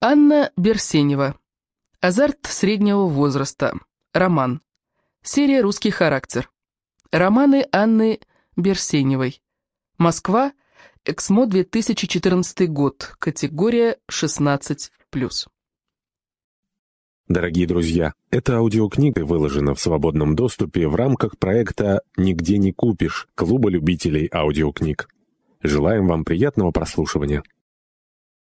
Анна Берсенева. Азарт среднего возраста. Роман. Серия «Русский характер». Романы Анны Берсеневой. Москва. Эксмо 2014 год. Категория 16+. Дорогие друзья, эта аудиокнига выложена в свободном доступе в рамках проекта «Нигде не купишь» Клуба любителей аудиокниг. Желаем вам приятного прослушивания.